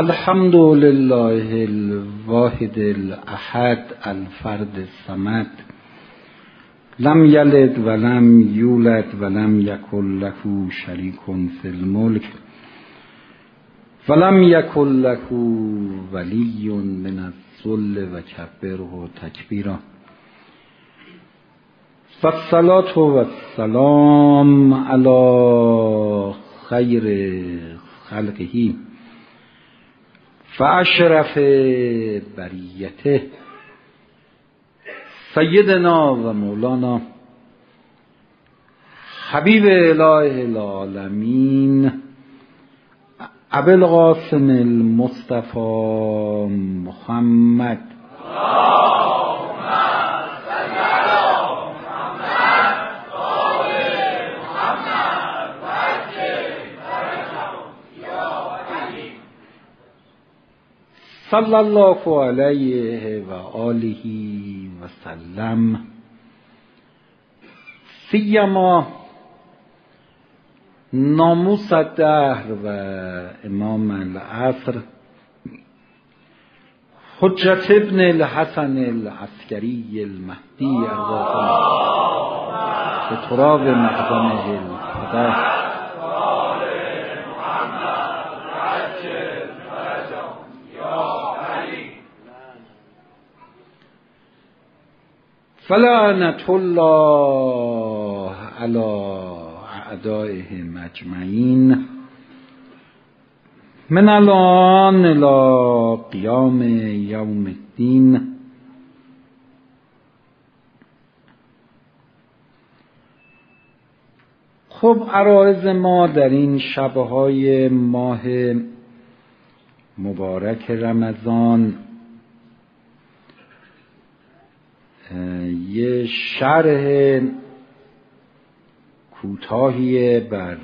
الحمد لله الواحد الاحد الفرد الصمد لم یلد ولم یولد ولم یکن له شریک فی الملک ولم یکن له ولی من الذل و کبره تکبیرا. والصلاة والسلام على خیر خلقه. فاشرف بریته. سیدنا و مولانا. حبیب اله العالمین. ابوالقاسم المصطفى محمد. صلی الله علیه و آله و سلم سیما ناموس الدهر و امام العصر حجت ابن الحسن العسکری المهدی ارواح به تراب مقدمه الهدى فلعنت الله على اعدائهم اجمعین من الان الى قیام یوم الدین. خب عرائز ما در این شبهای ماه مبارک رمضان یه شرح کوتاهی بر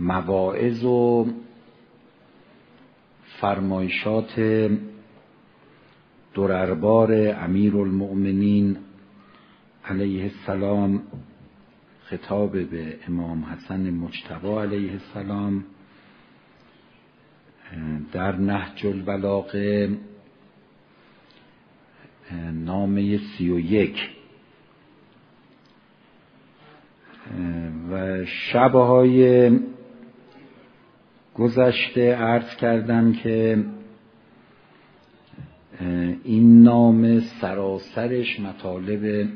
مواعظ و فرمایشات درربار امیر المؤمنین علیه السلام خطاب به امام حسن مجتبی علیه السلام در نهج البلاغه نامه سی و و شبهای گذشته عرض کردم که این نام سراسرش مطالب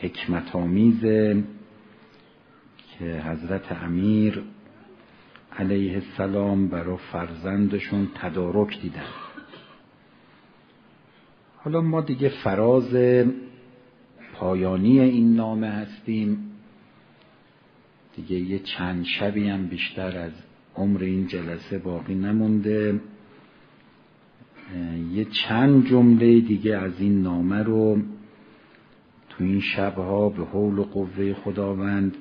حکمت که حضرت امیر علیه السلام برای فرزندشون تدارک دیدن. حالا ما دیگه فراز پایانی این نامه هستیم. دیگه یه چند شبی هم بیشتر از عمر این جلسه باقی نمونده. یه چند جمله دیگه از این نامه رو تو این شبها به حول و قوه خداوند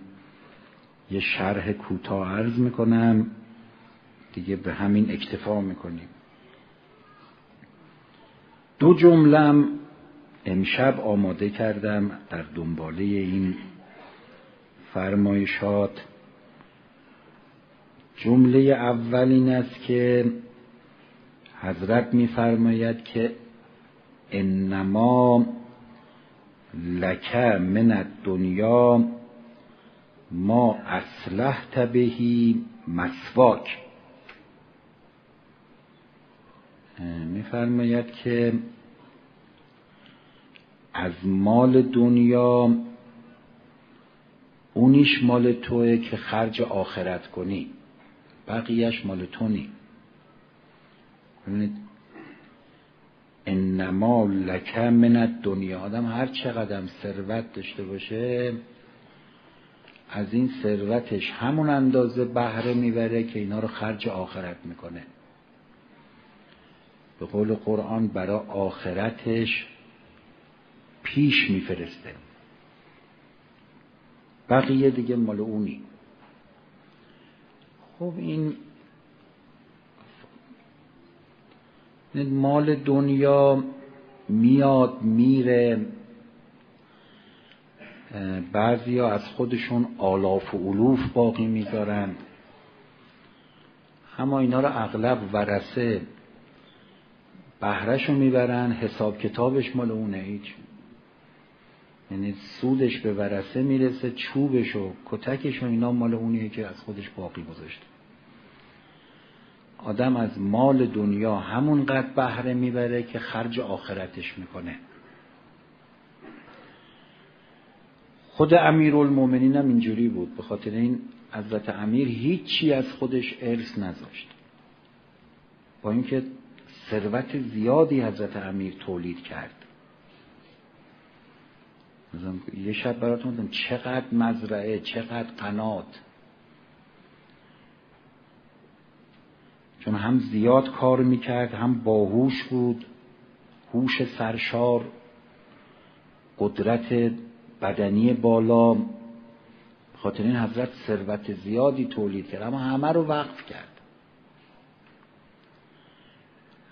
یه شرح کوتاه عرض می‌کنم. دیگه به همین اکتفا می‌کنیم. دو جملم امشب آماده کردم در دنباله این فرمایشات. جمله اول این است که حضرت میفرماید که انما لک من الدنیا ما اصلحت بهی مسواک. میفرماید که از مال دنیا اونیش مال توه که خرج آخرت کنی. بقیهش مال تو نی. انما لک من دنیا آدم هر چقدر ثروت داشته باشه از این ثروتش همون اندازه بهره می‌بره که اینا رو خرج آخرت می‌کنه. به قول قرآن برای آخرتش پیش میفرسته. بقیه دیگه مال اونی خب این مال دنیا میاد میره. بعضیا از خودشون آلاف و علوف باقی می‌ذارند اما اینا رو اغلب ورسه بهرش رو می‌برن حساب کتابش مال اونه هیچ. یعنی سودش به ورسه می‌رسه چوبش و کتکش و اینا مال اونیه که از خودش باقی گذاشته. آدم از مال دنیا همونقدر بهره می‌بره که خرج آخرتش می‌کنه. خود المومنین هم اینجوری بود. به خاطر این حضرت امیر هیچی از خودش ارث نذاشت. با اینکه ثروت زیادی حضرت امیر تولید کرد. یه شب براتون چقدر مزرعه چقدر قنات. چون هم زیاد کار می‌کرد هم باهوش بود. هوش سرشار قدرت بدنی بالا. خاطر این حضرت ثروت زیادی تولید کرد اما همه رو وقف کرد.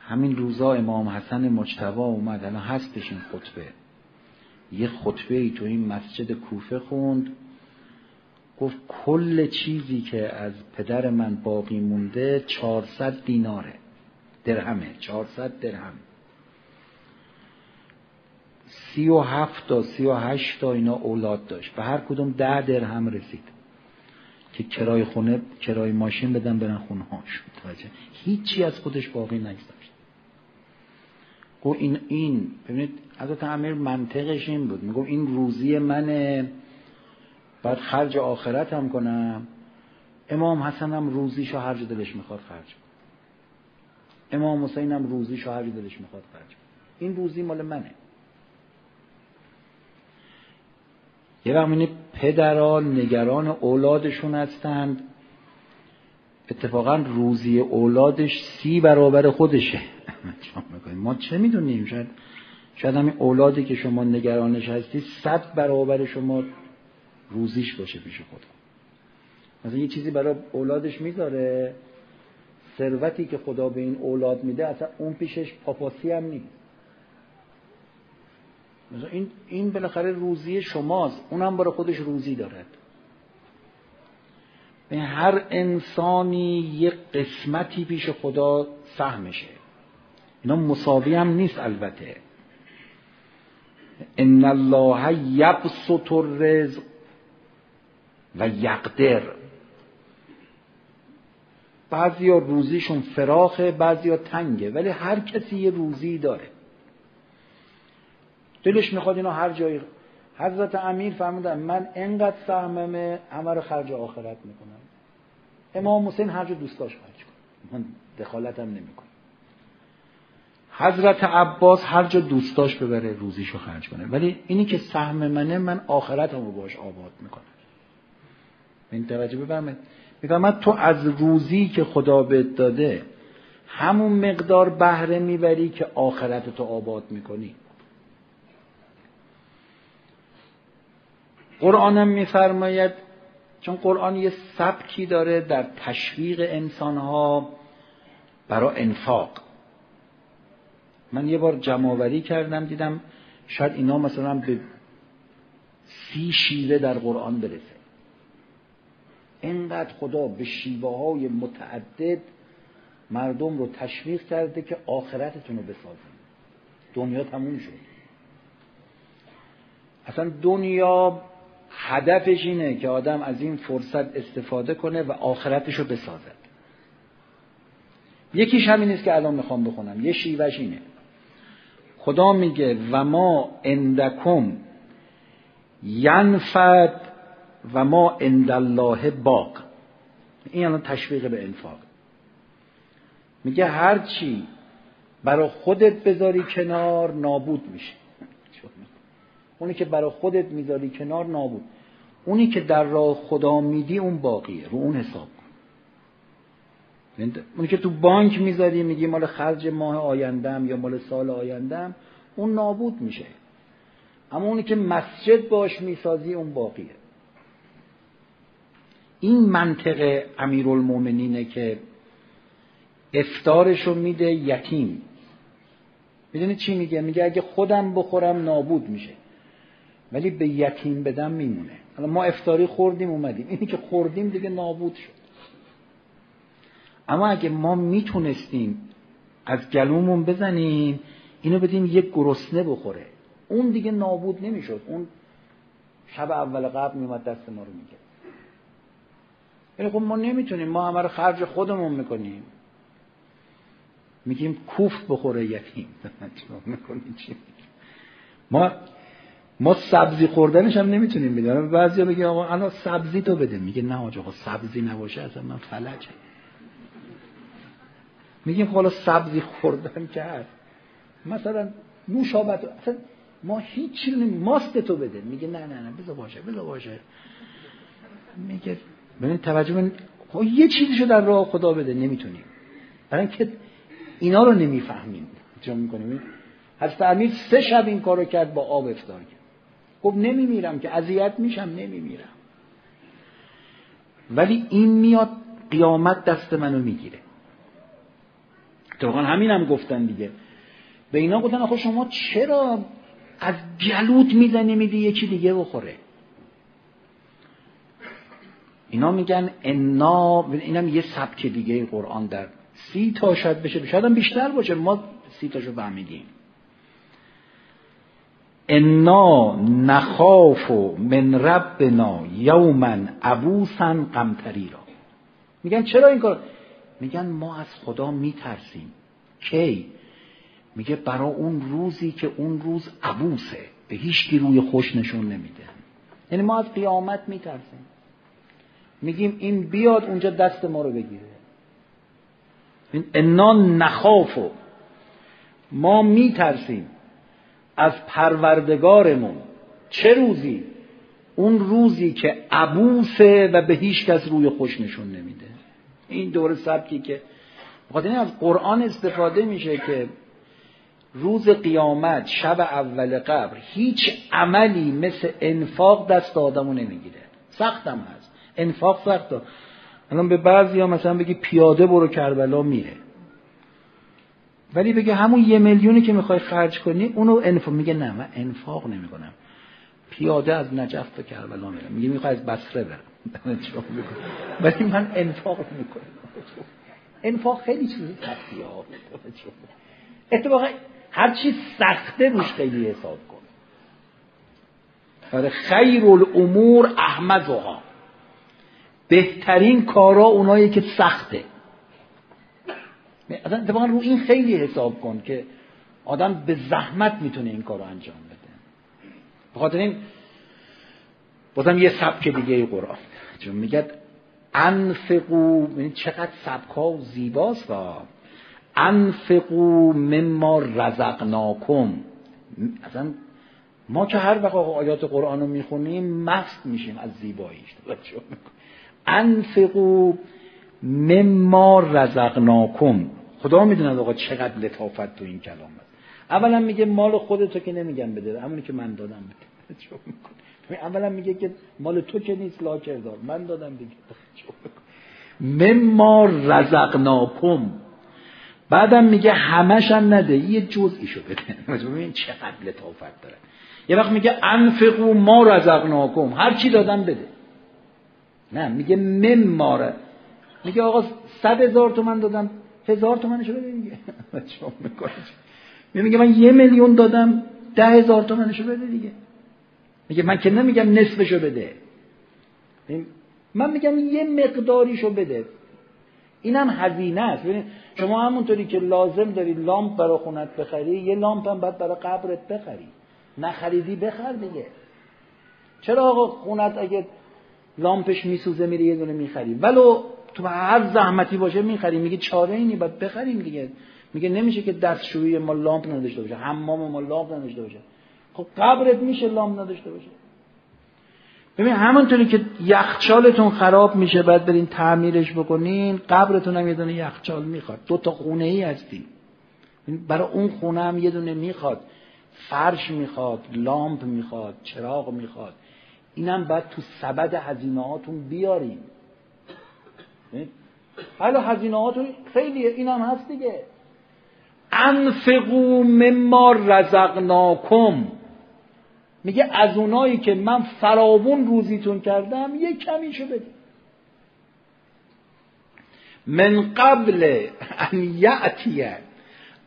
همین روزا امام حسن مجتبا اومد الان هستش این خطبه. یه خطبه ای تو این مسجد کوفه خوند گفت کل چیزی که از پدر من باقی مونده چهارصد دیناره درهمه چهارصد درهم. سی و هفت تا سی و هشت تا اینا اولاد داشت. به هر کدوم ده درهم رسید که کرای خونه کرای ماشین بدن برن خونه هاش هیچی از خودش باقی نگذاشت گو این این. ببینید حضرت امیر منطقش این بود. میگو این روزی منه. بعد خرج آخرت هم کنم. امام حسن هم روزیشو هر دلش می‌خواد خرج امام حسین هم روزیشو هر دلش می‌خواد خرج این روزی مال منه. یه وقت پدران نگران اولادشون هستند. اتفاقا روزی اولادش سی برابر خودشه. ما چه می‌دونیم؟ شاید شاید همین اولادی که شما نگرانش هستی صد برابر شما روزیش باشه پیش خدا مثلا یه چیزی برای اولادش می‌ذاره ثروتی که خدا به این اولاد میده اصلا اون پیشش پاپاسی هم نیست. مثلا این این بالاخره روزی شماست. اونم برای خودش روزی دارد به هر انسانی یک قسمتی پیش خدا سهمشه. اینا مساوی هم نیست البته. ان الله یبسط الرزق و یقدر. بعضی ها روزیشون فراخه بعضی ها تنگه ولی هر کسی یه روزی داره. دلش می‌خواد اینا هر جایی حضرت امیر فرمودن من انقدر سهممه همه رو خرج آخرت می‌کنم. امام حسین هر جا دوست خرج کنم من دخالتم نمی‌کنم. حضرت عباس هر جا دوست داشت ببره روزیشو خرج کنه. ولی اینی که سهم منه من آخرتم رو باش آباد می‌کنم. این توجه بفرمایید من تو از روزی که خدا بهت داده همون مقدار بهره می‌بری که آخرت تو آباد می‌کنی. قرآنم میفرماید چون قرآن یه سبکی داره در تشویق انسانها برای انفاق. من یه بار جمعوری کردم دیدم شاید اینا مثلا به سی شیوه در قرآن برسه. اینقدر خدا به شیوه های متعدد مردم رو تشویق کرده که آخرتتون رو بسازید دنیا تموم شد. اصلا دنیا هدفش اینه که آدم از این فرصت استفاده کنه و آخرتش رو بسازد یکیش همین نیست که الان می‌خوام بخونم. یه شیوهش اینه. خدا میگه و ما اندکم ینفد و ما عند الله باق. این الان تشویق به انفاق. میگه هرچی برای خودت بذاری کنار نابود میشه. اونی که برای خودت می‌ذاری کنار نابود. اونی که در راه خدا میدی اون باقیه رو اون حساب. کن اونی که تو بانک می‌ذاری میگی مال خرج ماه آیندم یا مال سال آیندم اون نابود میشه. اما اونی که مسجد باش می‌سازی اون باقیه. این منطق امیرالمومنینه که افتارشو میده یتیم. می‌دونی چی میگه؟ میگه اگه خودم بخورم نابود میشه. ولی به یتیم بدم میمونه. حالا ما افتاری خوردیم اومدیم. اینی که خوردیم دیگه نابود شد. اما اگه ما می‌تونستیم از گلومون بزنیم اینو بدیم یک گرسنه بخوره. اون دیگه نابود نمی‌شد. اون شب اول قبل میومد دست ما رو میگه یعنی خب ما نمی‌تونیم. ما همه رو خرج خودمون می‌کنیم. میگیم کوفت بخوره یتیم ما ما سبزی خوردنش هم نمی‌تونیم بدیم. بعضیا بگی آقا الان سبزی تو بده. میگه نه آقا سبزی نباشه اصلا من فلجه میگیم خب حالا سبزی خوردن کرد. مثلا نوشابت اصلا ما هیچ ماست تو بده. میگه نه نه نه بذار باشه بذار باشه. میگه ببین توجه من خب یه چیزیشو در راه خدا بده. نمی‌تونیم. برای اینکه اینا رو نمی‌فهمیم. چون می‌کنیم؟ حضرت امیر سه شب این کارو کرد با آب افطار کرد. خب نمیمیرم که اذیت میشم نمیمیرم. ولی این میاد قیامت دست منو می‌گیره. طبعا همین هم گفتن دیگه. به اینا گفتن آخه شما چرا از گلوت می‌زنی میدی یکی دیگه بخوره؟ اینا میگن انا اینم یه سبک دیگه قرآن در سی تا شاید بشه شاید هم بیشتر باشه. ما سی تاشو فهمیدیم. انا نخاف من ربنا یوما عبوسا قمتری را میگن چرا این کار؟ میگن ما از خدا میترسیم. کی؟ میگه برا اون روزی که اون روز عبوسه. به هیچ روی خوش نشون نمیده. یعنی ما از قیامت میترسیم. میگیم این بیاد اونجا دست ما رو بگیره. این انا نخافو. ما میترسیم از پروردگارمون. چه روزی؟ اون روزی که عبوسه و به هیچ کس روی خوش نشون نمیده. این دور سبکی که بخاطر از قرآن استفاده میشه که روز قیامت شب اول قبر هیچ عملی مثل انفاق دست آدمو نمی‌گیره. سختم هست. انفاق سخت الان به بعضی ها مثلا بگی پیاده برو کربلا میره. ولی بگه همون یه میلیونی که می‌خوای خرج کنی اونو انفاق میگه نه من انفاق نمی‌کنم. پیاده از نجف تا کربلا میرم. میگه می‌خوای از بصره برم. ولی من انفاق می‌کنم. انفاق خیلی چیزی سختی ها اتفاقا هر چی سخته روش خیلی حساب کن. آره، خیر الامور احمدها. بهترین کارا اونایی که سخته. اصلا اتفاقا رو این خیلی حساب کن که آدم به زحمت می‌تونه این کارو انجام بده. بخاطر این بازم یه سبک دیگه قرآن. چون میگه انفقو یعنی چقدر سبک ها و زیباست انفقو مما رزقناکم. اصلا ما که هر وقت آیات قرآن رو می‌خونیم مست میشیم از زیباییش. انفقو مما رزقناکم. خدا می‌دونه آقا چقدر لطافت تو این کلام هست. اولا میگه مال خودتو که نمیگم بده همونی که من دادم. بده اولا میگه که مال تو که نیست لا کردار من دادم دیگه. مما رزقناکم. بعدم میگه همش هم نده. یه جزئیشو بده. ببین چقدر لطافت داره. یه وقت میگه انفقو ما رزقناکم. هر چی دادم بده. نه میگه مما میگه آقا صد هزار تومن دادم. هزار تومنشو بده دیگه. میگه من یه میلیون دادم. ده هزار تومنشو بده دیگه. میگه من که نمیگم نصفشو بده. من میگم یه مقداریشو بده. اینم هزینه است. ببین شما همونطوری که لازم داری لامپ برای خونت بخری یه لامپ هم باید برای قبرت بخری. نخریدی بخر دیگه. چرا آقا خونت اگه لامپش میسوزه میره یه دونه می‌خری؟ ولو تو هر زحمتی باشه می‌خری. میگه چاره اینی باید بخریم دیگه. میگه نمیشه که دستشویی ما لامپ نداشته باشه. حمام ما لامپ نداشته باشه. خب قبرت میشه لامپ نداشته باشه. ببین همونطوری که یخچالتون خراب میشه بعد برین تعمیرش بکنین قبرتون هم یه دونه یخچال می‌خواد. دو تا خونه ای هستی برای اون خونه هم یه دونه می‌خواد. فرش می‌خواد لامپ می‌خواد چراغ می‌خواد. اینم باید تو سبد هزینه هاتون بیاریم حالا هزینه هاتون خیلیه اینم هست دیگه. انفقو مما رزقناکم. میگه از اونایی که من فراوون روزیتون کردم یه کمیشو بدید من قبل ان یعتی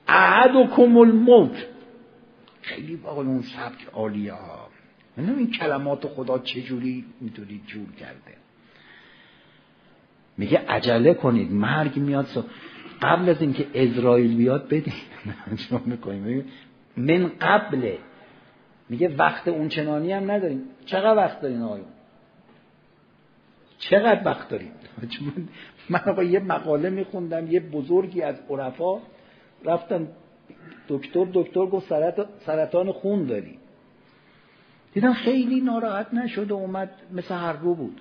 احدکم الموت. خیلی با اون سبک عالیه ها. من این کلمات خدا چجوری می‌تونید جور کرده. میگه عجله کنید مرگ میاد سو. قبل از اینکه اسرائیل بیاد می‌کنیم من قبل میگه وقت اون چنانی هم نداریم. چقدر وقت دارین آقایون؟ چقدر وقت داریم من آقا یه مقاله میخوندم یه بزرگی از عرفا رفتن دکتر دکتر گفت سرطان خون داری دیدم خیلی ناراحت نشد و اومد مثل هر رو بود.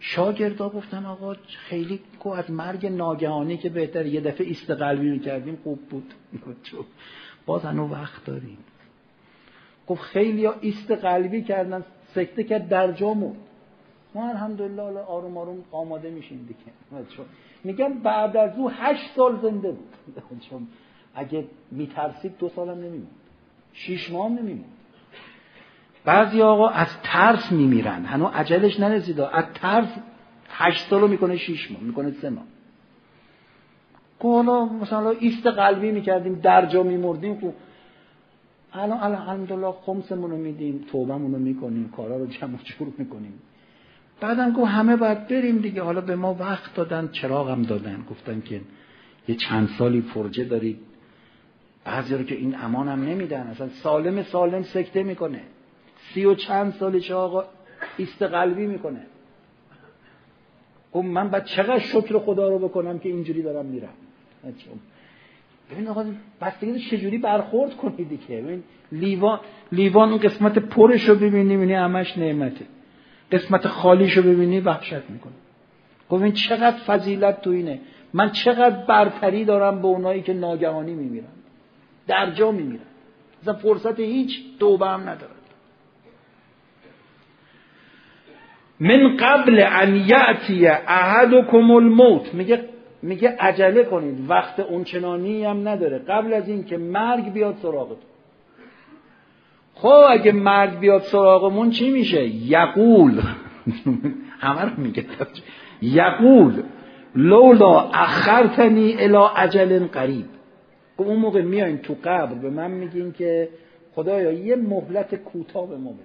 شاگردا گفتن آقا خیلی کو از مرگ ناگهانی که بهتر یه دفعه استقلبی رو کردیم خوب بود. باز هنو وقت داریم. گفت خیلی ها قلبی کردن سکته کرد در جامون ما الحمدلله آروم آروم آماده میشیم دیگه. میگم بعد از او هشت سال زنده بود. چون اگه میترسید دو سالم نمیموند شیش ماه هم نمیموند بعضی آقا از ترس میمیرن. هنو عجلش نرسیده. از ترس هشت سالو می‌کنه شیش ماه می‌کنه سه ماه. حالا مثلا ایست قلبی می‌کردیم در جا میمردیم خب الان الحمدلله خمسمون رو میدیم توبهمون رو می‌کنیم کارا رو جمع جور می‌کنیم. بعدم گفت همه باید بریم دیگه. حالا به ما وقت دادن چراغم دادن. گفتن که یه چند سالی فرجه دارید. بعضی رو که این امانم نمیدن. اصلا سالم سالم سکته می‌کنه. سی و چند سالش آقا قلبی می‌کنه. گفت من باید چقدر شکر خدا رو بکنم که اینجوری دارم میرم. ببین آقا بستگی چجوری برخورد کنی دیگه. ببین لیوان لیوان اون قسمت پرش رو ببینی می‌بینی همش نعمته. قسمت خالیش رو ببینی وحشت می‌کنه. گفت این چقدر فضیلت تو اینه؟ من چقدر برتری دارم به اونایی که ناگهانی میمیرن. در جا میمیرن. مثلا فرصت هیچ توبه هم ندارن. من قبل ان یأتی احدکم الموت. میگه میگه عجله کنید وقت اونچنانی هم نداره. قبل از اینکه مرگ بیاد سراغتون. خب اگه مرگ بیاد سراغمون چی میشه؟ یقول. همه رو میگه. یقول. لولا اخرتنی الى اجل قریب. خب اون موقع میایین تو قبر به من میگین که خدایا یه مهلت کوتاه به ما بده.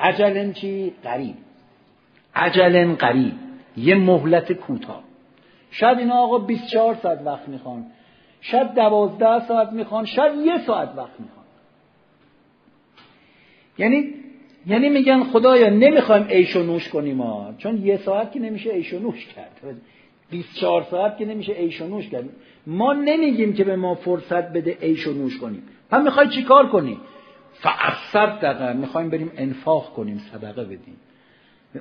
عجلن چی؟ قریب. عجلن قریب. یه مهلت کوتاه. شاید اینا آقا 24 ساعت وقت می‌خوان. شاید دوازده ساعت می‌خوان شاید یه ساعت وقت می‌خوان. یعنی یعنی میگن خدایا نمی‌خوایم عیش و نوش کنیم ها چون یه ساعت که نمیشه عیش و نوش کرد. 24 ساعت که نمیشه عیش و نوش کرد. ما نمیگیم که به ما فرصت بده عیش و نوش کنیم. هم می‌خوای چیکار کنی؟ فاصد دقیقه می‌خوایم بریم انفاق کنیم صدقه بدیم.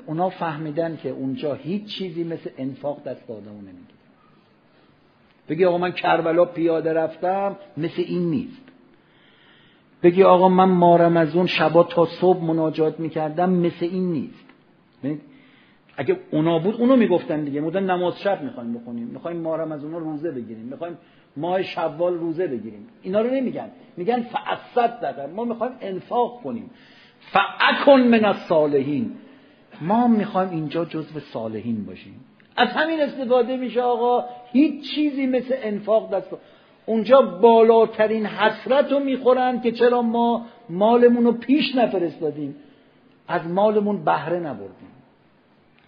اونا فهمیدن که اونجا هیچ چیزی مثل انفاق دست آدمو نمی‌گیره. بگی آقا من کربلا پیاده رفتم مثل این نیست. بگی آقا من مارم از اون شبا تا صبح مناجات می‌کردم مثل این نیست. اگه اونا بود اونو می‌گفتن دیگه. مدن نماز شب می‌خوایم بخونیم. می‌خوایم مارم از اونا روزه بگیریم. می‌خوایم ماه شوال روزه بگیریم. اینا رو نمیگن. میگن فعصد دقیقا. ما می‌خوایم انفاق کنیم. فعکن من الصالحین. ما می‌خوایم اینجا جزو صالحین باشیم. از همین استفاده میشه آقا هیچ چیزی مثل انفاق دست اونجا بالاترین حسرت رو می‌خورن که چرا ما مالمون رو پیش نفرستادیم. از مالمون بهره نبردیم.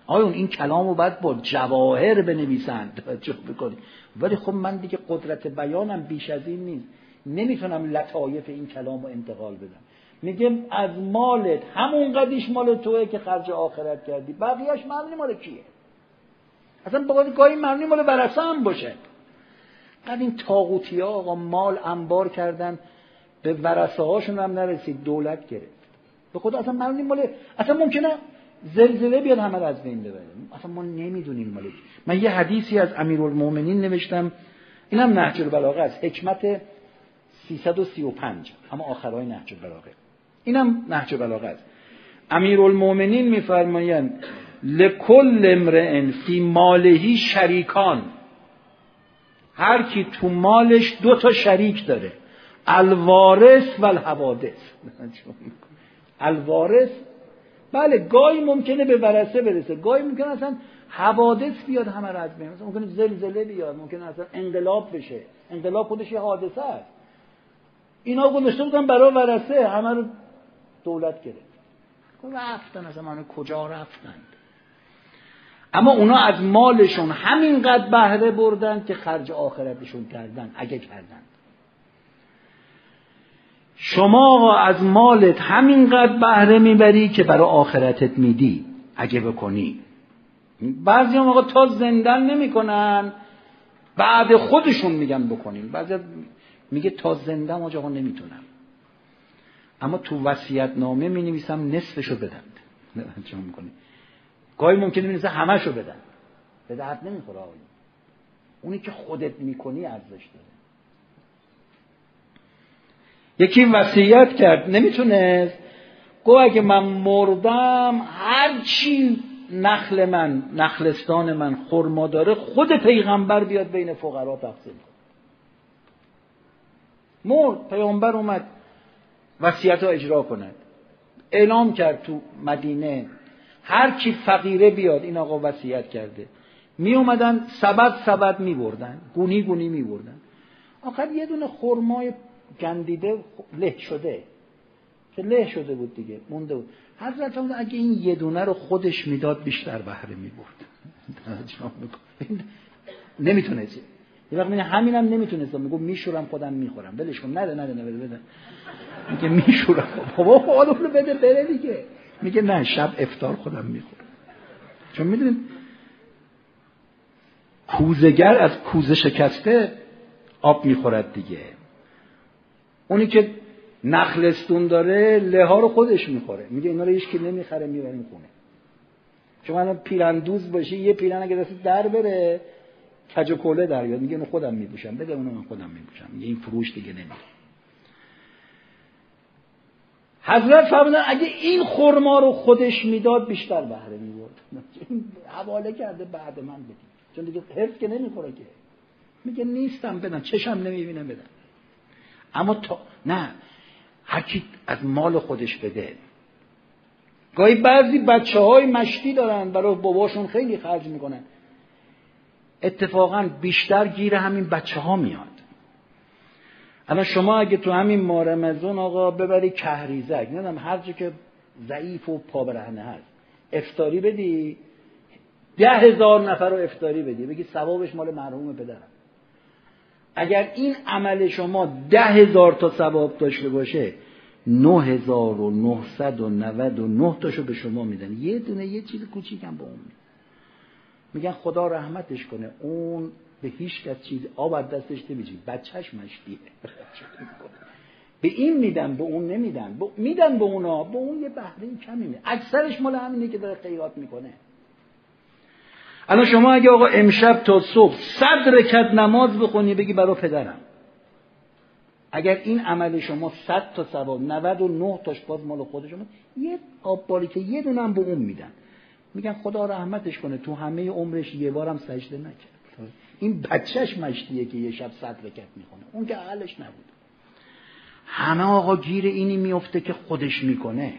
آیا این کلام رو باید با جواهر بنویسند. توجه بکنید. ولی خب من دیگه قدرت بیانم بیش از این نیست. نمی‌تونم لطایف این کلام رو انتقال بدم. میگه از مالت همون قدیش مال توه که خرج آخرت کردی. بقیهش معنی مال کیه. اصلا باید گاهی معنی مال ورسه هم باشه. بعد این تاغوتی ها آقا مال انبار کردن به ورسه هاشون هم نرسید دولت گرفت. به خود اصلا معنی مال اصلا ممکنه زلزله بیاد همه از بین ببره. اصلا ما نمی‌دونیم مال من یه حدیثی از امیرالمومنین نوشتم. اینم نهج البلاغه است. حکمت 335 اما آخرای نهج البلاغه. اینم نهج البلاغه است امیرالمومنین میفرمایند لکل امرئ فی مالهی شریکان. هر کی تو مالش دو تا شریک داره الوارث و الحوادث. الوارث؟ بله گاهی ممکنه به ورثه برسه. گاهی ممکنه اصلا حوادث بیاد همه رو از مثلا ممکنه زلزله بیاد ممکنه اصلا انقلاب بشه. انقلاب خودش یه حادثه است. اینا گذاشته بودن برای ورسه همه رو دولت گرفت. رفتن از من کجا رفتند اما اونا از مالشون همینقدر بهره بردن که خرج آخرتشون کردن اگه کردن. شما از مالت همینقدر بهره می‌بری که برای آخرتت میدی اگه بکنی. بعضی هم آقا تا زندن نمی‌کنن بعد خودشون میگن بکنیم. بعضی میگه تا زنده آقا نمی‌تونم. اما تو وصیت نامه می نویسم نصفشو بدن. چون می‌کنی؟ گاهی ممکنه می نویسم همشو بدن. به درد نمی‌خوره آقای. اونی که خودت می‌کنی ارزش داره. یکی وصیت کرد نمی‌تونست؟ گو اگه من مردم هر چی نخل من نخلستان من خرما داره خود پیغمبر بیاد بین فقرا تقسیم کن مرد پیغمبر اومد. وصیت ها اجرا کند. اعلام کرد تو مدینه هر کی فقیره بیاد این آقا وصیت کرده. می اومدن سبد سبد می بردن گونی گونی می بردن. آخر یه دونه خرمای گندیده له شده که له شده بود دیگه مونده بود. حضرت اگه این یه دونه رو خودش می‌داد بیشتر بهره می برد نمی‌تونست. یه وقت همینم نمی‌تونستم. میگم میشورم خودم می‌خورم. ولش کن. نده نده نده بده. میگه میشورم. بابا حالا رو بده بره دیگه. میگه نه شب افتار خودم می‌خورم. چون می‌دونید کوزگر از کوزه شکسته آب می‌خورد دیگه. اونی که نخلستون داره له رو خودش می‌خوره. میگه اینا رو هیچ که نمی‌خره می‌بریم خونه. شما الان پیرندوز باشی یه پیرن اگه دست در بره کج و در میگه اینو خودم میپوشم. بده اونو من خودم میپوشم. میگه این فروش دیگه نمیره حضرت فرمودن اگه این خرما رو خودش می‌داد بیشتر بهره می‌برد. حواله کرده بعد من بدید چون دیگه حرف که نمی‌خوره که. میگه نیستم بدن چشم نمی‌بینم بدن اما تا نه. هرکی از مال خودش بده. گاهی بعضی بچه های مشتی دارن. برای باباشون خیلی خرج می‌کنن. اتفاقا بیشتر گیر همین بچه ها میاد. الان شما اگه تو همین ماه رمضان آقا ببری کهریزک نمی‌دونم هر جا که ضعیف و پابرهنه هست. افتاری بدی ده هزار نفر رو افتاری بدی. بگی ثوابش مال مرحوم پدرم. اگر این عمل شما ده هزار تا ثواب داشته باشه نه هزار و نهصد و نود و نه تاشو به شما میدن. یه دونه یه چیز کوچیکم به اون میگن خدا رحمتش کنه. اون به هیچ کس چیز آب از دستش نمیجی بچهش مشتیه به این میدن به اون نمیدن. میدن به اونا. به اون یه بهره کمی میده. اکثرش مال همینه که داره خیرات می‌کنه. الان شما اگه آقا امشب تا صبح صد رکت نماز بخونی بگی برای پدرم. اگر این عمل شما صد تا ثواب 99 تاش باز مال خود شما. یه آب که یه دونه به اون میدن. میگن خدا رحمتش کنه. تو همه عمرش یه بارم سجده نکرد. این بچهش مشتیه که یه شب صد رکت می‌کنه اون که اهلش نبود. همه آقا گیر اینی میفته که خودش می‌کنه.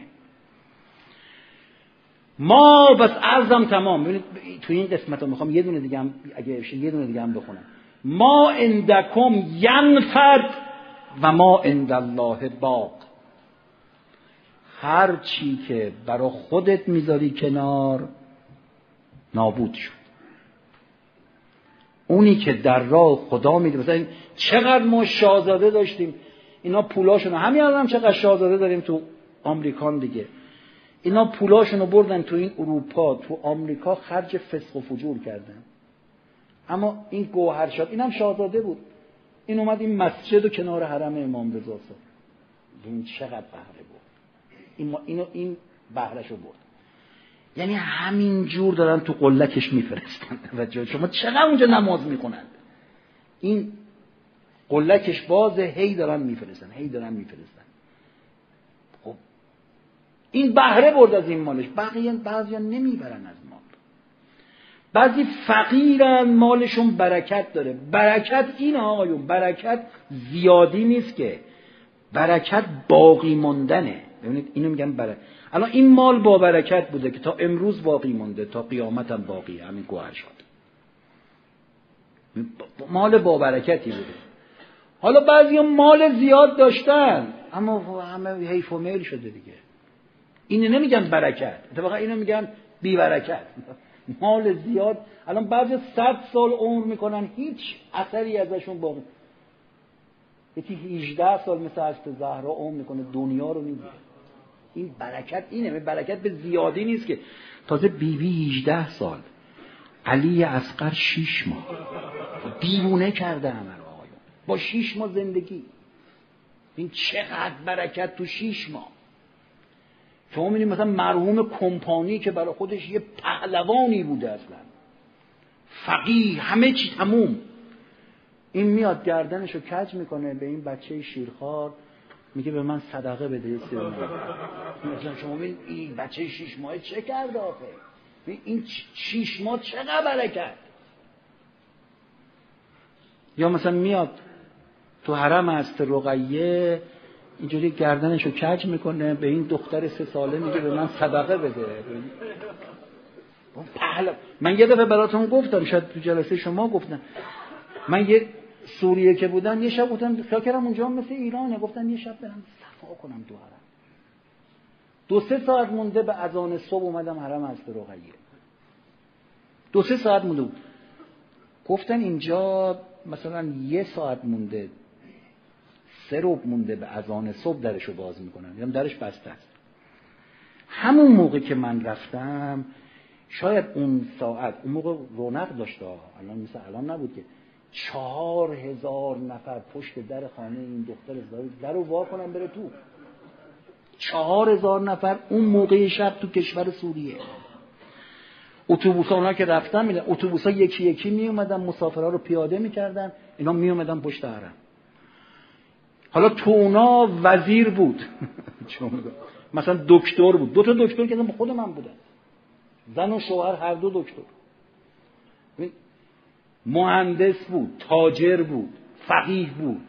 ما بس ارزم تمام. ببینید تو این قسمت رو می‌خوام یه دونه دیگه هم اگه یه دونه دیگه هم بخونم. ما اندکم ینفد و ما عند الله باق. هر چی که برا خودت می‌ذاری کنار نابود شد. اونی که در راه خدا میده. مثلا چقدر ما شاهزاده داشتیم. اینا پولاشون همین الان هم چقدر شاهزاده داریم تو آمریکان دیگه. اینا پولاشون رو بردن تو این اروپا تو آمریکا خرج فسق و فجور کردن. اما این گوهر شد اینم شاهزاده بود. این اومد این مسجد و کنار حرم امام رضا ساخت. این چقدر بهره بود. این اینو این بهرهشو برد. یعنی همین جور دارن تو قلکش میفرستن. و شما چقدر اونجا نماز می‌کنند این قلکش بازه هی دارن میفرستن هی دارن میفرستن. خب این بهره برد از این مالش. بقیه بعضی نمی‌برن از مال. بعضی فقیرن مالشون برکت داره. برکت این آقایون برکت زیادی نیست که. برکت باقی موندنه. ببینید اینو میگم برکت الان این مال با برکت بوده که تا امروز باقی مونده تا قیامت هم باقی همین گوهر شد. مال با برکتی بوده. حالا بعضی مال زیاد داشتن اما همه حیف و میل شده دیگه. اینو نمیگن برکت. اتفاقا اینو میگن بی برکت. مال زیاد. الان بعضی صد سال عمر می‌کنن هیچ اثری ازشون باقی یکی 18 سال مثل هست زهرا عمر می‌کنه دنیا رو می‌گیره این برکت اینه برکت به زیادی نیست که تازه بیبی بی 18 سال علی اصغر 6 ماه. دیوونه کرده همه رو با 6 ماه زندگی. این چقدر برکت تو 6 ماه. شما می‌دید مثلا مرحوم کمپانی که برای خودش یه پهلوانی بوده اصلا. فقیه همه چی تموم. این میاد گردنش رو کج می‌کنه به این بچه شیرخوار. میگه به من صدقه بده مثلا شما این بچه شیش ماه چه کرده آخه؟ این شیش ماه چقدر برکت یا مثلا میاد تو حرم هست رقیه اینجوری گردنش رو کج می‌کنه به این دختر سه ساله میگه به من صدقه بده. من یه دفعه براتون گفتم شاید تو جلسه شما گفتم. من یه سوریه که بودن یه شب بودن فکرم اونجا مثل ایرانه. گفتن یه شب برم صفا کنم دو حرم. دو سه ساعت مونده به اذان صبح اومدم حرم از رقیه دو سه ساعت مونده بود. گفتن اینجا مثلا یه ساعت مونده. سه روب مونده به اذان صبح درشو باز می‌کنن. یعنی درش بسته است. همون موقع که من رفتم شاید اون ساعت اون موقع رونق داشته الان مثل الان نبود که. چهار هزار نفر پشت در خانه این دختر ازداری در رو وا کنن بره تو. چهار هزار نفر اون موقع شب تو کشور سوریه. اتوبوس ها که رفتن میدن اتوبوس ها یکی یکی می اومدن مسافرها رو پیاده می‌کردن اینا می اومدن پشت حرم حالا تو اونا وزیر بود. مثلا دکتر بود. دو تا دکتر که خود من بودن زن و شوهر هر دو دکتر. مهندس بود تاجر بود فقیه بود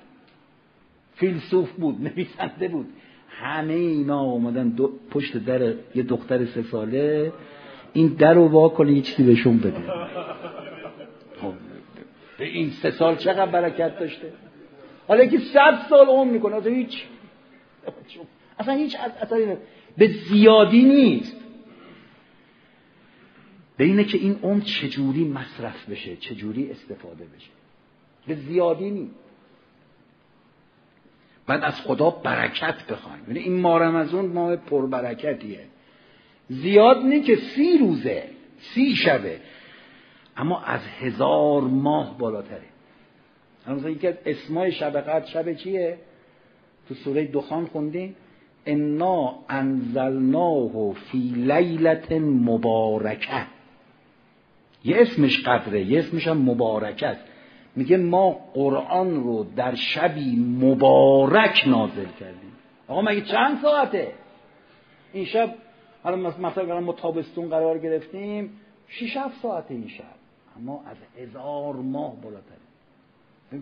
فیلسوف بود نویسنده بود. همه اینا آمدن دو پشت در یه دختر سه ساله. این در رو وا کنه یه چیزی بهشون بده. خب، به این سه سال چقدر برکت داشته؟ حالا که صد سال عمر می‌کنه اصلا هیچ اصلا هیچ اصلا به زیادی نیست. به اینه که این عمر چجوری مصرف بشه چجوری استفاده بشه. به زیادی نیست بعد از خدا برکت بخوایم. یعنی این ماه اون ماه پربرکتیه. زیاد نی که سی روزه سی شبه. اما از هزار ماه بالاتره. مثلا یکی از اسمای شب قدر شب چیه؟ تو سوره دخان خوندین؟ انا انزلناه فی لیلت مبارکه یه اسمش قدره یه اسمش هم مبارک است. میگه ما قرآن رو در شبی مبارک نازل کردیم. آقا مگه چند ساعته؟ این شب حالا مثلا ما تابستون قرار گرفتیم شیش هفت ساعته این شب. اما از هزار ماه بالاتره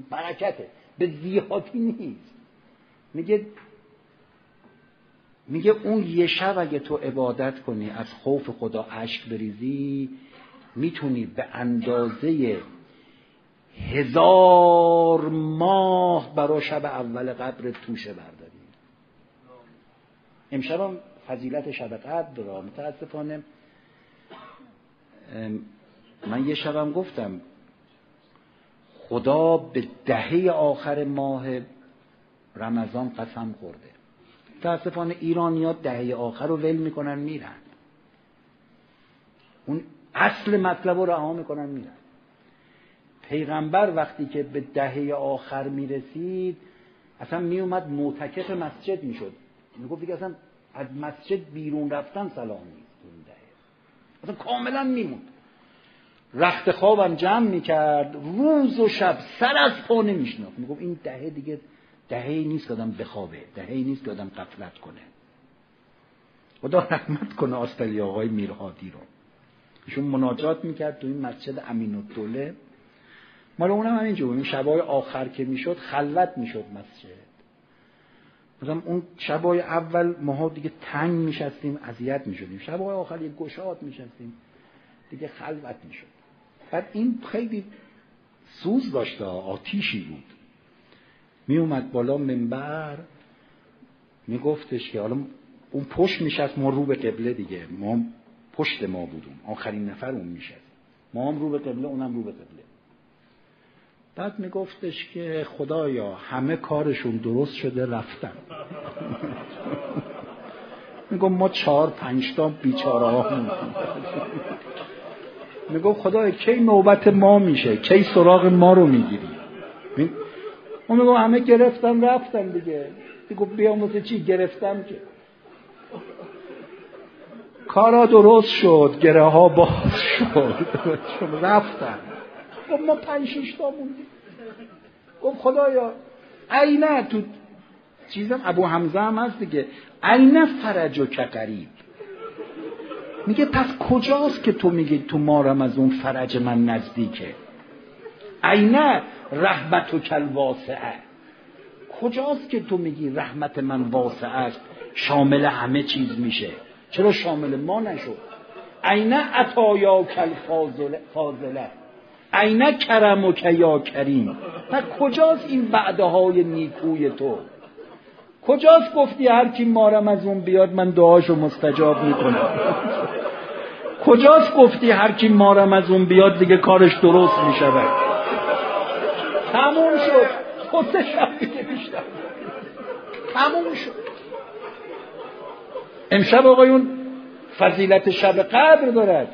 برکته. به زیادی نیست. میگه میگه اون یه شب اگه تو عبادت کنی از خوف خدا اشک بریزی می‌تونی به اندازه هزار ماه برای شب اول قبر توشه برداری. امشب هم فضیلت شب قبر را متاسفانه. من یه شبم گفتم خدا به دهه آخر ماه رمضان قسم خورده. متاسفانه ایرانیا دهه آخر رو ول می‌کنن میرن. اون اصل مطلب رو رها می‌کنن میرن پیغمبر وقتی که به دهه آخر می‌رسید اصلا میومد معتکف مسجد می‌شد. می‌گفت دیگه اصلا از مسجد بیرون رفتن سلام نیست این دهه. اصلا کاملا میموند. رخت خوابم جمع می‌کرد روز و شب سر از پا نمیشناخت. می‌گفت این دهه دیگه دهه نیست که آدم بخوابه دهه نیست که آدم قفلت کنه. خدا رحمت کنه آستلی آقای میرهادی رو. ایشون مناجات می‌کرد تو این مسجد امین الدوله مال اونم همینجور این شبای آخر که می‌شد خلوت می‌شد مسجد. مثلا اون شبای اول ماها دیگه تنگ میشستیم اذیت می‌شدیم. شبای آخر یه گشاد میشستیم دیگه خلوت می‌شد. بعد این خیلی سوز داشته آتیشی بود. می اومد بالا منبر میگفتش که حالا اون پشت میشست ما رو به قبله دیگه. ما پشت ما بودیم آخرین نفر اون میشست ما هم رو به قبله اونم رو به قبله. بعد میگفتش که خدایا همه کارشون درست شده رفتن. میگم ما چهار پنج تا بیچاره ها میگم خدایا کی نوبت ما میشه؟ کی سراغ ما رو می‌گیری؟ اون میگم همه گرفتن رفتن دیگه. میگم واسه چی؟ گرفتم که. کارا درست شد گره ها باز شد. رفتن. گفت ما پنج شیش تا موندیم. گفت خدایا عینه تو چیزم ابو حمزه هم هست دیگه. عینه فرج و که قریب میگه پس کجاست که تو میگی تو مارم از اون فرج من نزدیکه؟ عینه رحمت و کل واسعه. کجاست که تو میگی رحمت من واسعه است؟ شامل همه چیز میشه. چرا شامل ما نشد؟ عینه عطایا کل فاضله عینه کرم و یا کریم. پس کجاست این بعده های نیکوی تو؟ کجاست گفتی هر کی مارم از اون بیاد من دعاشو مستجاب می‌کنم؟ کجاست گفتی هر کی مارم از اون بیاد دیگه کارش درست می‌شود؟ تموم شد. خود شب دیگه بیشتر. تموم شد. امشب آقایون فضیلت شب قدر دارد.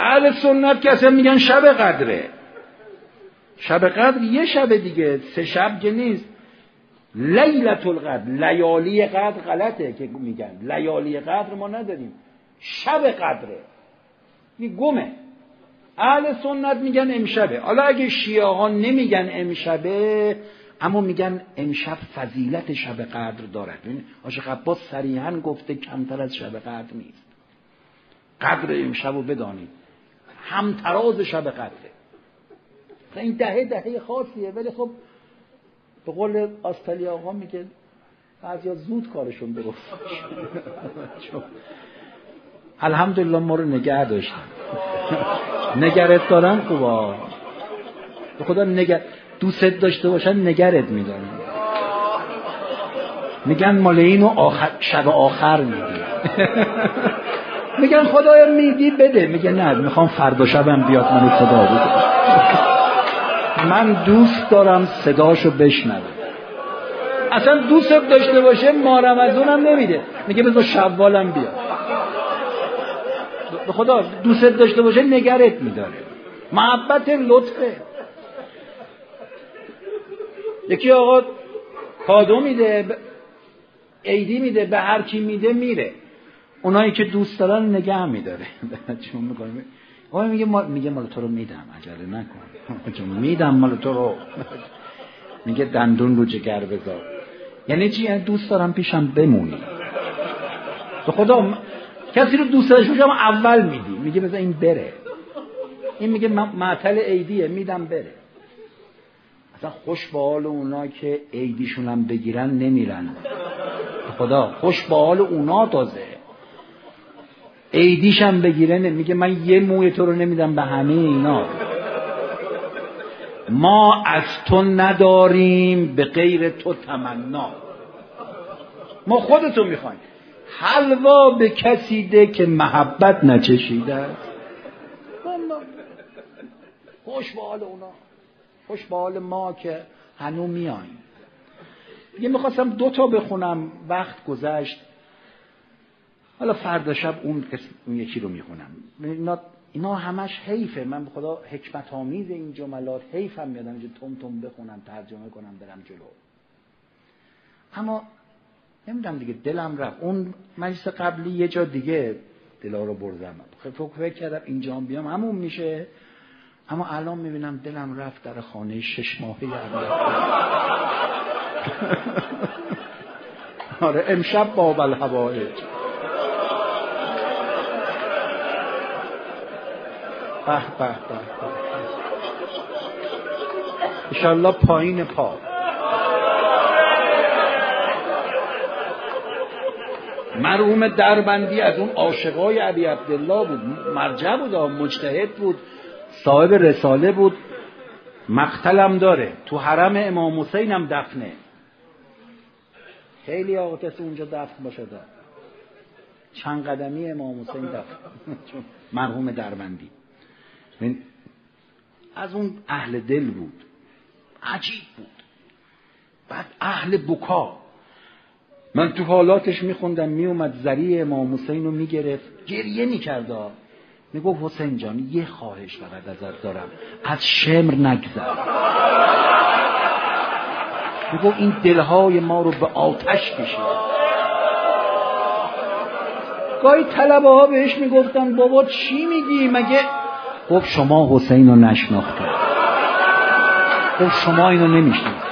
اهل سنت که اصلا میگن شب قدره. شب قدر یه شب دیگه سه شب که نیست. لیلت القدر لیالی قدر غلطه که میگن. لیالی قدر ما نداریم. شب قدره. این گمه. اهل سنت میگن امشبه. حالا اگه شیعه ها نمیگن امشبه اما میگن امشب فضیلت شب قدر دارد. ببین عاشق عباس صریحا گفته کمتر از شب قدر نیست. قدر امشب رو بدانید. همتراز شب قدره. این دهه دهه خاصیه ولی خب به قول آستالیا آقا میگه بعضیا زود کارشون درست. الحمدلله ما رو نگه داشتن. نگرت دارن خوبا. به خدا نگر دوست داشته باشن نگرت میدارن. میگن مال اینو آخر شب آخر میدی میگن خدایا میدی بده. میگه نه می‌خوام فردا شبم بیاد منو خدا بده. من دوست دارم صداشو بشنوم. اصلا دوست داشته باشه مارم از اونم نمیده. میگه بذار شوالم بیاد. به خدا دوست داشته باشه نگرت میداره. محبت لطفه. یکی آقا کادو میده عیدی میده به هر کی میده میره. اونایی که دوست دارن نگه میداره. چون می‌کنه آقا میگه مال میگه مال تو رو میدم. عجله نکن. چون میدم مال تو رو. میگه دندون رو جگر بذار. یعنی چی؟ یعنی دوست دارم پیشم بمونی. تو خدا کسی رو دوست باشم اول میدی. میگه بذار این بره. این میگه معطل عیدیه میدم بره. اصلا خوش به حال اونا که عیدیشون هم بگیرن نمیرن. خدا خوش به حال اونا تازه. عیدیشم بگیره میگه من یه موی تو رو نمیدم به همه اینا. ما از تو نداریم به غیر تو تمنا. ما خودتو می‌خوایم. حلوا به کسی ده که محبت نچشیده است. خوش به حال اونا. خوش به حال ما که هنو میایم. دیگه می‌خواستم دوتا بخونم. وقت گذشت. حالا فردا شب اون, اون یکی رو می‌خونم. اینا, اینا همش حیفه. من خدا حکمت آمیز این جملات حیفم میادم. اینجا تم تم بخونم ترجمه کنم برم جلو. اما نمی‌دونم دیگه دلم رفت. اون مجلس قبلی یه جا دیگه دلا رو بردم. خب فکر کردم اینجا بیام. همون میشه. اما الان می‌بینم دلم رفت در خانه شش ماهه آره امشب باب الهوائج به به به انشالله پایین پا. مرحوم دربندی از اون عاشقای عبی عبدالله بود مرجع بود مجتهد بود. صاحب رساله بود. مقتلم داره. تو حرم امام حسین هم دفنه. خیلی آقا کسی اونجا دفن باشه دا. چند قدمی امام حسین دفن. مرحوم دربندی. از اون اهل دل بود. عجیب بود. بعد اهل بکا. من تو حالاتش میخوندم میومد زری امام حسین رو می‌گرفت. گریه می‌کرد. می‌گفت حسین جان یه خواهش فقط ازت دارم. از شمر نگذر. می‌گفت این دلهای ما رو به آتش کشید. گاهی طلبه ها بهش می‌گفتن بابا چی میگی؟ مگه؟ گفت شما حسین رو نشناخته. گفت شما اینو نمیشنید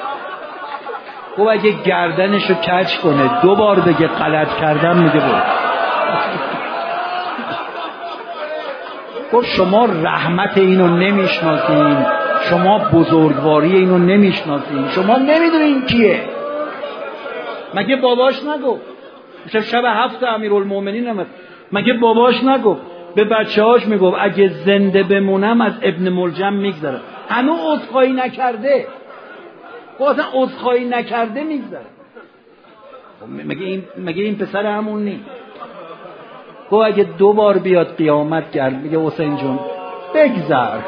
گفت اگه گردنش رو کچ کنه دو بار بگه غلط کردم میگه بود گفت شما رحمت اینو نمی‌شناسین. شما بزرگواری اینو نمی‌شناسین. شما نمی‌دونین کیه. مگه باباش نگفت؟ شب شب هفت امیرالمومنین هم مگه باباش نگفت؟ به بچه هاش می‌گفت اگه زنده بمونم از ابن ملجم میگذره هنو عذرخواهی نکرده. خب اصلا عذرخواهی نکرده میگذره. خب مگه این, مگه این پسر همون نیست؟ گو اگه دو بار بیاد قیامت کرد میگه حسین جون بگذر.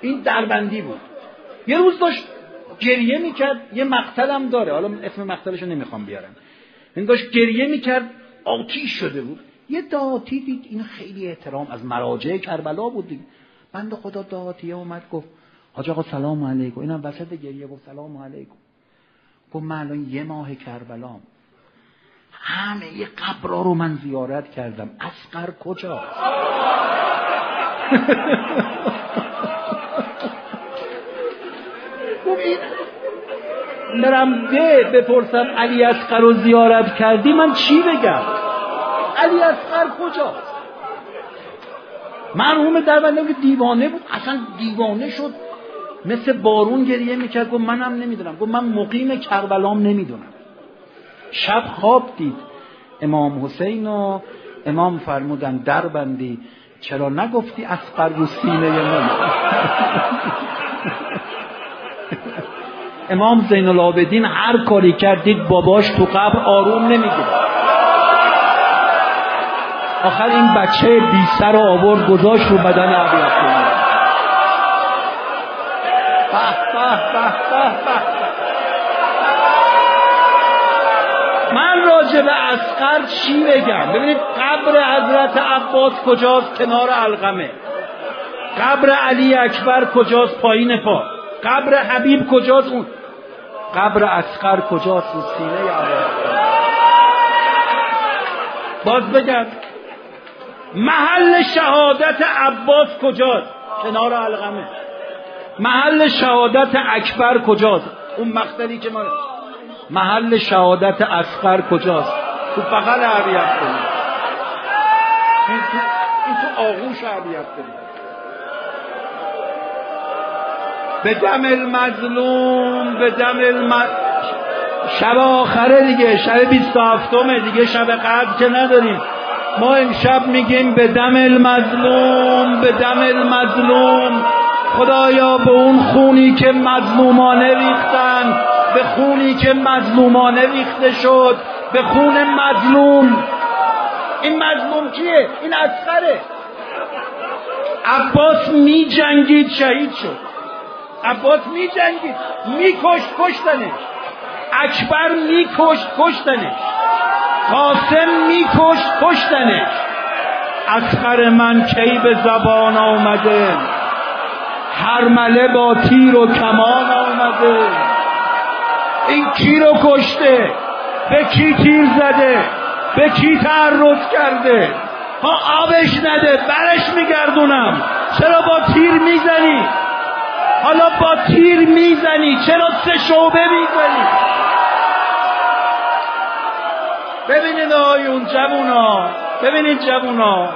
این دربندی بود. یه روز داشت گریه می‌کرد یه مقتلم داره. حالا اسم مقتلشو نمی‌خوام بیارم. این داشت گریه می‌کرد آتیش شده بود. یه داتی دید این خیلی احترام از مراجع کربلا بود دید بند خدا داتیه اومد گفت حاج آقا سلام علیکم. اینم وسط گریه گفت سلام علیکم. گفت من الان یه ماه کربلام. همه یه قبرا رو من زیارت کردم. اسقر کجا؟ برم به بپرسم علی اسقر رو زیارت کردی من چی بگم؟ علی اسقر کجا؟ مرحوم دربنده که دیوانه بود اصلا دیوانه شد مثل بارون گریه می‌کرد گفت منم نمی‌دونم گفت من مقیم کربلام نمی‌دونم. شب خواب دید. امام حسین و امام فرمودن دربندی چرا نگفتی اسقر رو سینه من؟ امام زین العابدین هر کاری کردید باباش تو قبر آروم نمی‌گیره. آخر این بچه بی سر و آورد گذاشت رو بدن عبی من راجع به اسقر چی بگم؟ ببینید قبر حضرت عباس کجاست؟ کنار القمه قبر علی اکبر کجاست؟ پایین پا. قبر حبیب کجاست؟ اون. قبر اسقر کجاست؟ رو سینه باز بگم محل شهادت عباس کجاست؟ کنار القمه محل شهادت اکبر کجاست؟ اون مقتلی که ما محل شهادت اسقر کجاست؟ تو بغل عبیت کنید این تو, این آغوش عبیت کنید به دم المظلوم به دم الم... شب آخره دیگه شب بیست هفتمه دیگه شب قدر که نداریم. ما امشب میگیم به دم المظلوم به دم المظلوم. خدایا به اون خونی که مظلومانه ریختن. به خونی که مظلومانه ریخته شد به خون مظلوم. این مظلوم کیه؟ این اسخره عباس می جنگید شهید شد. عباس می جنگید می کشت کشتنش. اکبر می کشت کشتنش. قاسم می کشت کشتنش. اسخر من کی به زبان آمده؟ هرمله با تیر و کمان آمده. این کی رو کشته؟ به کی تیر زده؟ به کی تعرض کرده؟ ها آبش نده برش میگردونم. چرا با تیر می‌زنی؟ حالا با تیر می‌زنی چرا سه شعبه می‌زنی ببینید آیون جوونا ببینید جوونا.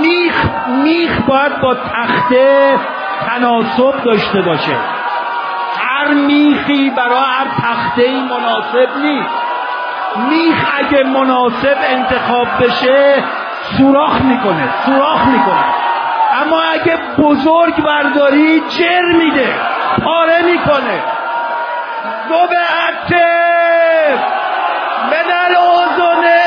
میخ میخ باید با تخته تناسب داشته باشه. هر میخی برای هر تخته مناسب نیست. میخ اگه مناسب انتخاب بشه سوراخ می‌کنه سوراخ می‌کنه. اما اگه بزرگ برداری جر میده پاره می‌کنه. دو به اکتف من الازنه